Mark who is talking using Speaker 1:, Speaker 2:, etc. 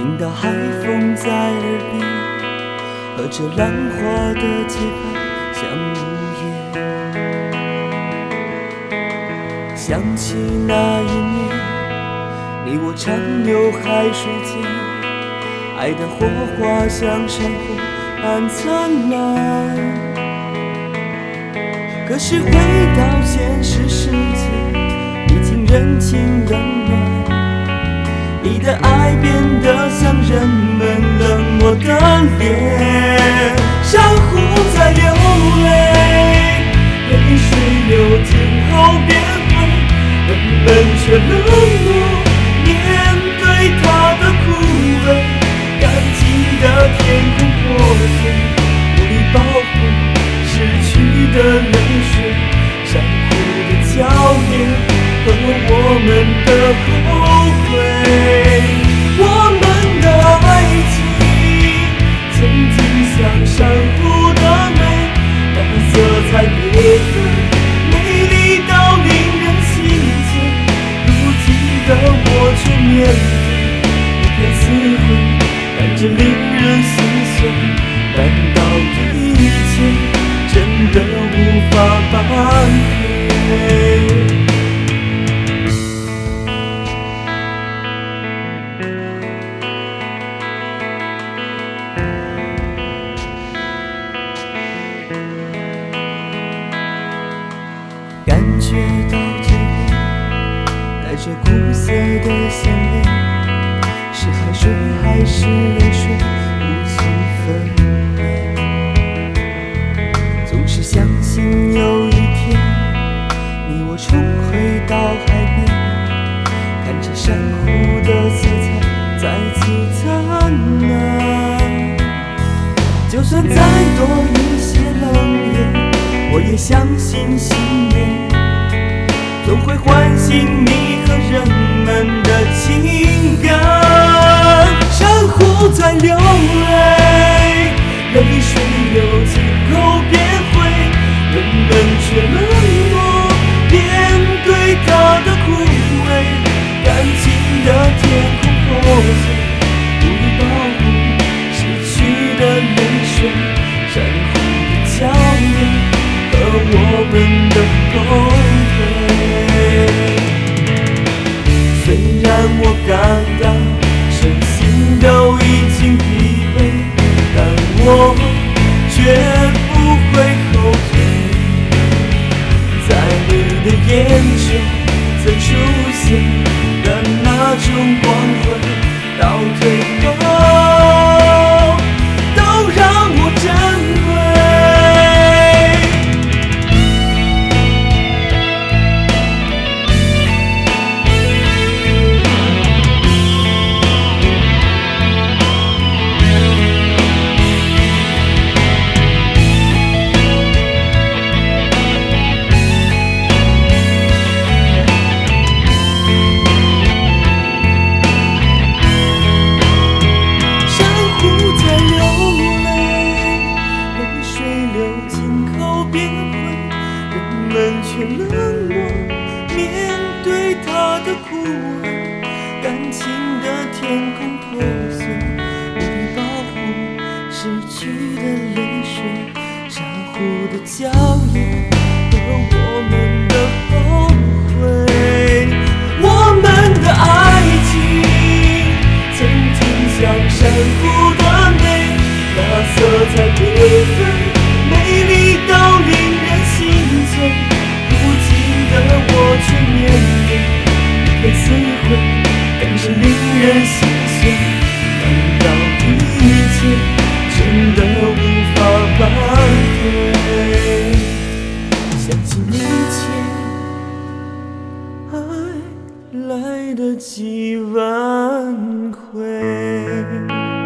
Speaker 1: 听到海风在耳边，和着浪花的节拍像午夜。想起那一年，你我畅游海水间，爱的火花像山火般灿烂。可是回到现实世界，已经人情冷暖。的爱变得像人们冷漠的脸，珊瑚在流泪，泪水流尽后变灰，人们却冷漠面对它的枯萎。感情的天空破碎，无力保护失去的泪水，珊瑚的娇艳。和我们的后觉到嘴边带着苦涩的咸味，是汗水还是泪水，无从分辨。总是相信有一天，你我重回到海边，看着珊瑚的色彩再次灿烂。就算再多一些冷眼，我也相信信念。都会唤醒你和人感到身心都们却冷漠面对他的枯萎。感情的天空破碎，无力保护失去的泪水。珊瑚的娇来得及挽回。